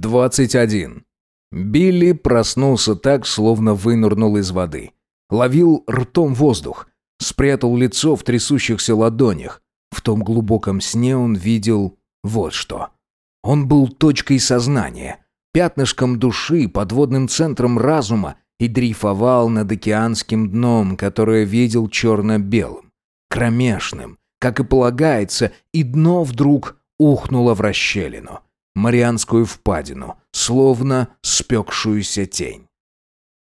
21. Билли проснулся так, словно вынырнул из воды. Ловил ртом воздух. Спрятал лицо в трясущихся ладонях. В том глубоком сне он видел вот что. Он был точкой сознания, пятнышком души, подводным центром разума и дрейфовал над океанским дном, которое видел черно-белым, кромешным, как и полагается, и дно вдруг ухнуло в расщелину. Марианскую впадину, словно спекшуюся тень.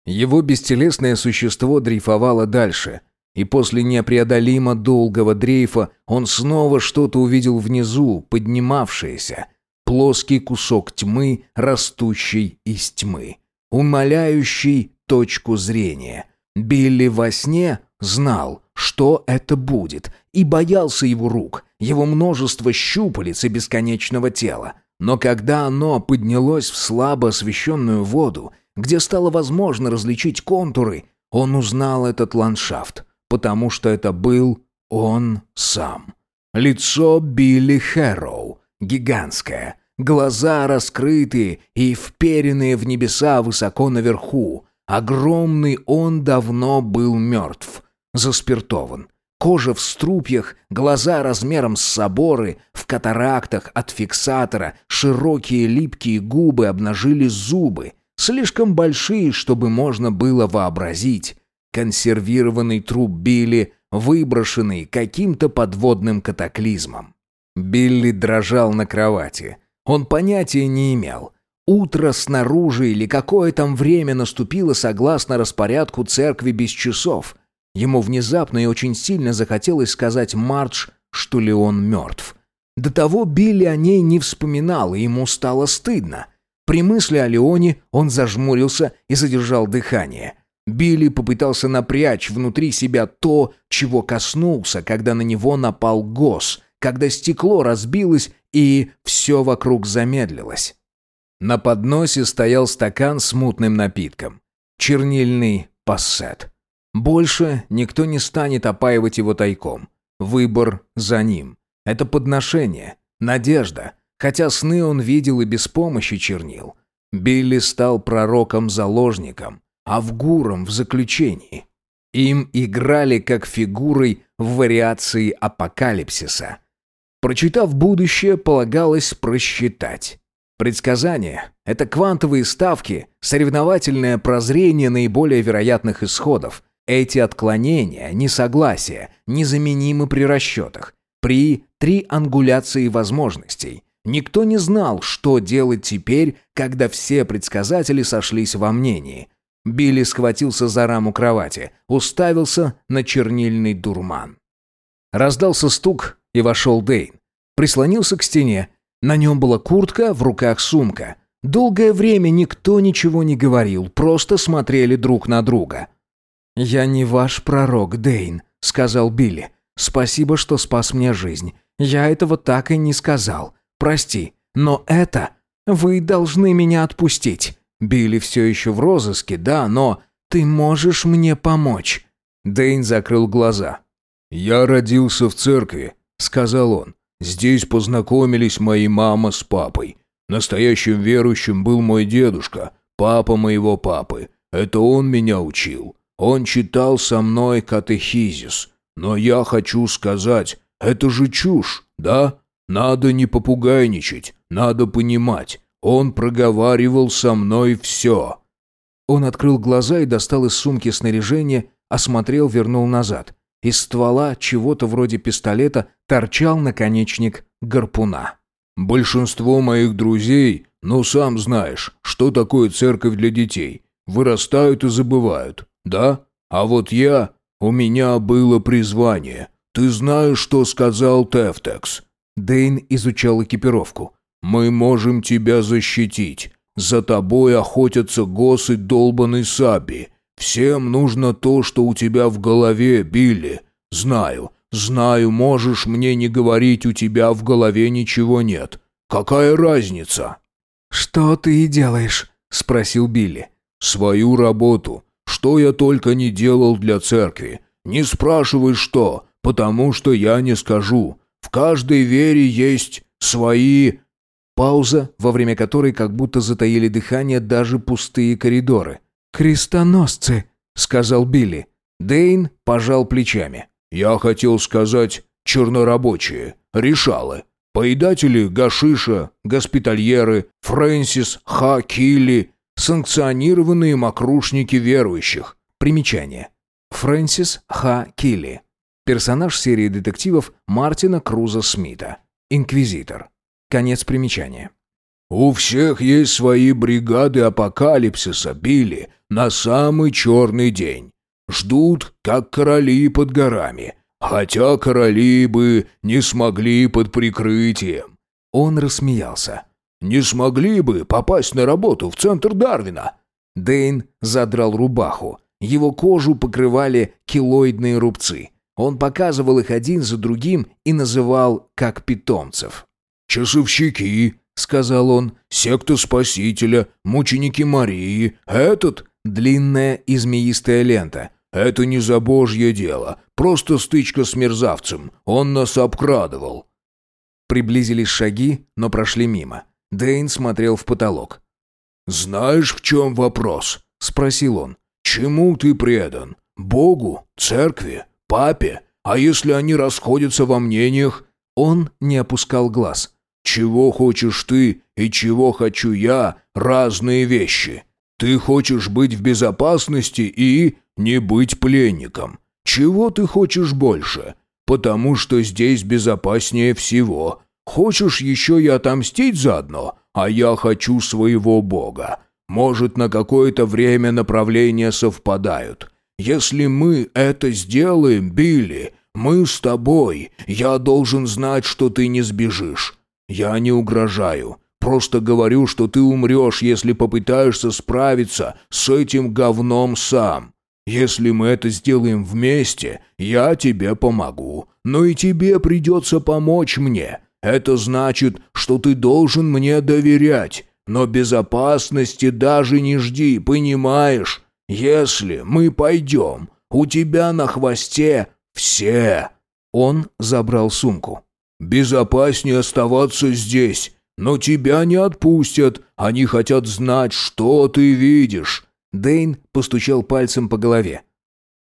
Его бестелесное существо дрейфовало дальше, и после непреодолимо долгого дрейфа он снова что-то увидел внизу, поднимавшееся, плоский кусок тьмы, растущий из тьмы, умоляющий точку зрения. Билли во сне знал, что это будет, и боялся его рук, его множество щупалец и бесконечного тела. Но когда оно поднялось в слабо освещенную воду, где стало возможно различить контуры, он узнал этот ландшафт, потому что это был он сам. Лицо Билли Хэроу, гигантское, глаза раскрытые и вперенные в небеса высоко наверху. Огромный он давно был мертв, заспиртован, Кожа в струпьях, глаза размером с соборы, в катарактах от фиксатора, широкие липкие губы обнажили зубы, слишком большие, чтобы можно было вообразить. Консервированный труп Билли, выброшенный каким-то подводным катаклизмом. Билли дрожал на кровати. Он понятия не имел. Утро снаружи или какое там время наступило согласно распорядку церкви без часов – Ему внезапно и очень сильно захотелось сказать Мардж, что ли он мертв. До того Билли о ней не вспоминал, и ему стало стыдно. При мысли о Леоне он зажмурился и задержал дыхание. Билли попытался напрячь внутри себя то, чего коснулся, когда на него напал Гос, когда стекло разбилось и все вокруг замедлилось. На подносе стоял стакан с мутным напитком. Чернильный пассет. Больше никто не станет опаивать его тайком. Выбор за ним. Это подношение, надежда, хотя сны он видел и без помощи чернил. Билли стал пророком-заложником, авгуром в заключении. Им играли как фигурой в вариации апокалипсиса. Прочитав будущее, полагалось просчитать. Предсказания – это квантовые ставки, соревновательное прозрение наиболее вероятных исходов – эти отклонения, несогласия, незаменимы при расчетах, при триангуляции возможностей. Никто не знал, что делать теперь, когда все предсказатели сошлись во мнении. Билли схватился за раму кровати, уставился на чернильный дурман. Раздался стук, и вошел Дейн. Прислонился к стене. На нем была куртка, в руках сумка. Долгое время никто ничего не говорил, просто смотрели друг на друга. «Я не ваш пророк, Дейн», — сказал Билли. «Спасибо, что спас мне жизнь. Я этого так и не сказал. Прости, но это... Вы должны меня отпустить. Билли все еще в розыске, да, но... Ты можешь мне помочь?» Дейн закрыл глаза. «Я родился в церкви», — сказал он. «Здесь познакомились мои мама с папой. Настоящим верующим был мой дедушка, папа моего папы. Это он меня учил. Он читал со мной катехизис. Но я хочу сказать, это же чушь, да? Надо не попугайничать, надо понимать. Он проговаривал со мной все». Он открыл глаза и достал из сумки снаряжение, осмотрел, вернул назад. Из ствола чего-то вроде пистолета торчал наконечник гарпуна. «Большинство моих друзей, ну сам знаешь, что такое церковь для детей, вырастают и забывают. Да? А вот я... У меня было призвание. Ты знаешь, что сказал Тефтекс?» Дейн изучал экипировку. «Мы можем тебя защитить. За тобой охотятся госы долбаный Саби. Всем нужно то, что у тебя в голове, Билли. Знаю, знаю, можешь мне не говорить, у тебя в голове ничего нет. Какая разница?» «Что ты делаешь?» — спросил Билли. «Свою работу. Что я только не делал для церкви. Не спрашивай что, потому что я не скажу. В каждой вере есть свои Пауза, во время которой как будто затаили дыхание даже пустые коридоры. «Крестоносцы», — сказал Билли. Дейн пожал плечами. «Я хотел сказать чернорабочие, решалы, поедатели гашиша, госпитальеры, Фрэнсис Ха Килли, санкционированные мокрушники верующих». Примечание. Фрэнсис Ха Килли. Персонаж серии детективов Мартина Круза Смита. Инквизитор. Конец примечания. «У всех есть свои бригады апокалипсиса, Билли, на самый черный день. Ждут, как короли под горами. Хотя короли бы не смогли под прикрытием». Он рассмеялся. «Не смогли бы попасть на работу в центр Дарвина». Дейн задрал рубаху. Его кожу покрывали килоидные рубцы. Он показывал их один за другим и называл как питомцев. «Часовщики», — сказал он, — «секта Спасителя, мученики Марии, этот...» Длинная и змеистая лента. «Это не за божье дело, просто стычка с мерзавцем, он нас обкрадывал». Приблизились шаги, но прошли мимо. Дэйн смотрел в потолок. «Знаешь, в чем вопрос?» — спросил он. «Чему ты предан? Богу? Церкви? Папе? А если они расходятся во мнениях?» Он не опускал глаз. «Чего хочешь ты и чего хочу я – разные вещи. Ты хочешь быть в безопасности и не быть пленником. Чего ты хочешь больше? Потому что здесь безопаснее всего. Хочешь еще и отомстить заодно? А я хочу своего бога. Может, на какое-то время направления совпадают. Если мы это сделаем, Билли, мы с тобой. Я должен знать, что ты не сбежишь. Я не угрожаю. Просто говорю, что ты умрешь, если попытаешься справиться с этим говном сам. Если мы это сделаем вместе, я тебе помогу. Но и тебе придется помочь мне. Это значит, что ты должен мне доверять. Но безопасности даже не жди, понимаешь? Если мы пойдем, у тебя на хвосте все. Он забрал сумку. Безопаснее оставаться здесь. Но тебя не отпустят. Они хотят знать, что ты видишь. Дейн постучал пальцем по голове.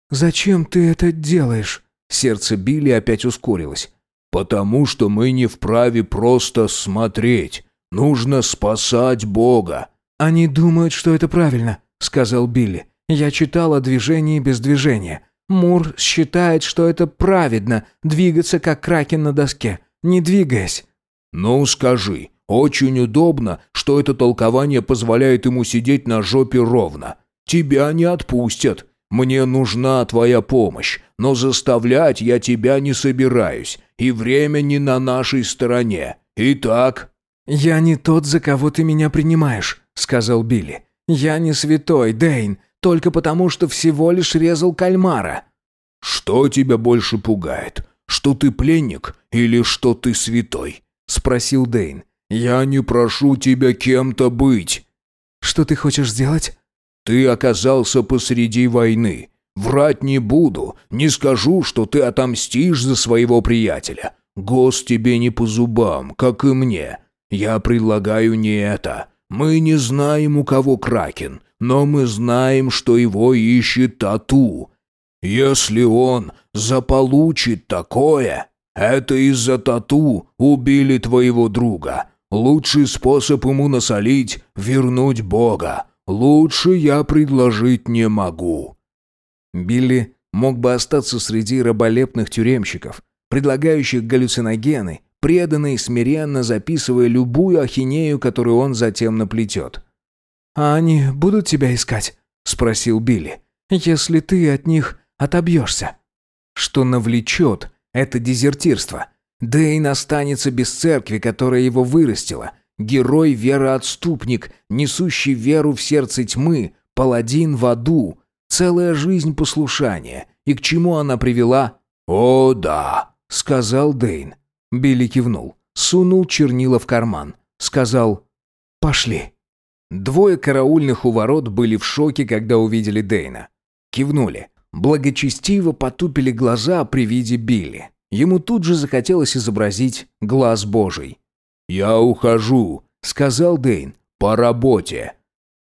«Зачем ты это делаешь?» Сердце Билли опять ускорилось. «Потому что мы не вправе просто смотреть. Нужно спасать Бога». «Они думают, что это правильно», — сказал Билли. «Я читал о движении без движения. Мур считает, что это праведно — двигаться как кракен на доске, не двигаясь». «Ну, скажи, очень удобно, что это толкование позволяет ему сидеть на жопе ровно. Тебя не отпустят. Мне нужна твоя помощь, но заставлять я тебя не собираюсь, и время не на нашей стороне. Итак...» «Я не тот, за кого ты меня принимаешь», — сказал Билли. «Я не святой, Дейн, только потому, что всего лишь резал кальмара». «Что тебя больше пугает? Что ты пленник или что ты святой?» — спросил Дейн. «Я не прошу тебя кем-то быть». «Что ты хочешь сделать?» «Ты оказался посреди войны. Врать не буду, не скажу, что ты отомстишь за своего приятеля. Гос тебе не по зубам, как и мне. Я предлагаю не это. Мы не знаем, у кого Кракен, но мы знаем, что его ищет Тату. Если он заполучит такое, это из-за Тату убили твоего друга. Лучший способ ему насолить — вернуть Бога. Лучше я предложить не могу». Билли мог бы остаться среди раболепных тюремщиков, предлагающих галлюциногены, преданно и смиренно записывая любую ахинею, которую он затем наплетет. «А они будут тебя искать?» — спросил Билли. «Если ты от них отобьешься». Что навлечет это дезертирство? Дейн останется без церкви, которая его вырастила. Герой-вероотступник, несущий веру в сердце тьмы, паладин в аду. Целая жизнь послушания. И к чему она привела? «О, да», — сказал Дейн. Билли кивнул, сунул чернила в карман. Сказал «Пошли». Двое караульных у ворот были в шоке, когда увидели Дейна. Кивнули. Благочестиво потупили глаза при виде Билли. Ему тут же захотелось изобразить глаз Божий. «Я ухожу», — сказал Дейн. «По работе».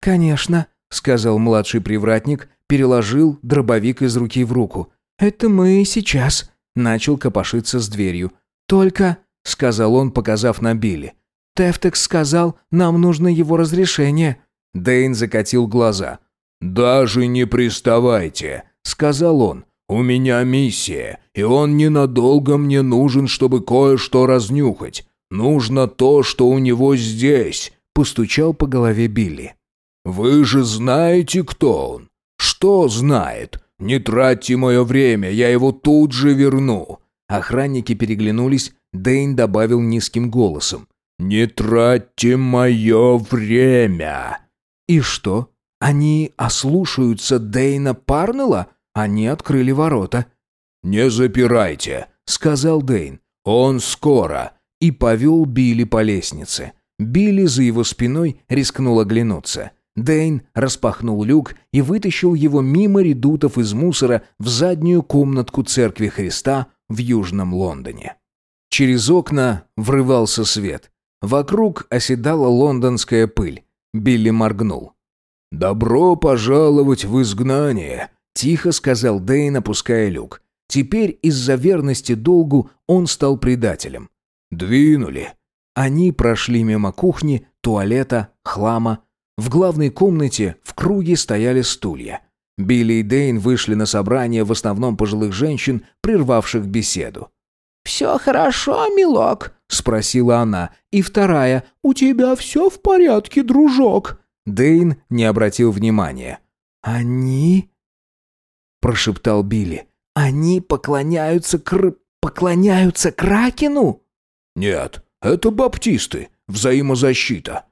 «Конечно», — сказал младший привратник, переложил дробовик из руки в руку. «Это мы сейчас», — начал копошиться с дверью. «Только», — сказал он, показав на Билли. «Тефтекс сказал, нам нужно его разрешение». Дейн закатил глаза. «Даже не приставайте», — сказал он. «У меня миссия, и он ненадолго мне нужен, чтобы кое-что разнюхать. Нужно то, что у него здесь», — постучал по голове Билли. «Вы же знаете, кто он? Что знает? Не тратьте мое время, я его тут же верну». Охранники переглянулись, Дейн добавил низким голосом. «Не тратьте мое время!» «И что? Они ослушаются Дейна Парнелла?» Они открыли ворота. «Не запирайте», — сказал Дейн. «Он скоро и повел Билли по лестнице. Билли за его спиной рискнул оглянуться. Дейн распахнул люк и вытащил его мимо редутов из мусора в заднюю комнатку Церкви Христа в Южном Лондоне. Через окна врывался свет. Вокруг оседала лондонская пыль. Билли моргнул. «Добро пожаловать в изгнание», — тихо сказал Дейн, опуская люк. Теперь из-за верности долгу он стал предателем. «Двинули». Они прошли мимо кухни, туалета, хлама. В главной комнате в круге стояли стулья. Билли и Дейн вышли на собрание в основном пожилых женщин, прервавших беседу. «Все хорошо, милок?» — спросила она. И вторая. «У тебя все в порядке, дружок?» Дейн не обратил внимания. «Они?» — прошептал Билли. «Они поклоняются кр... поклоняются Кракену?» «Нет, это баптисты. Взаимозащита.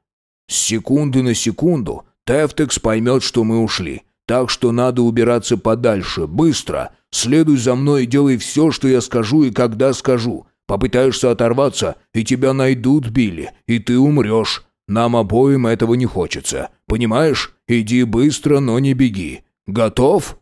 С секунды на секунду Тефтекс поймет, что мы ушли. Так что надо убираться подальше, быстро. Следуй за мной и делай все, что я скажу и когда скажу. Попытаешься оторваться, и тебя найдут, Билли, и ты умрешь. Нам обоим этого не хочется. Понимаешь? Иди быстро, но не беги. Готов?»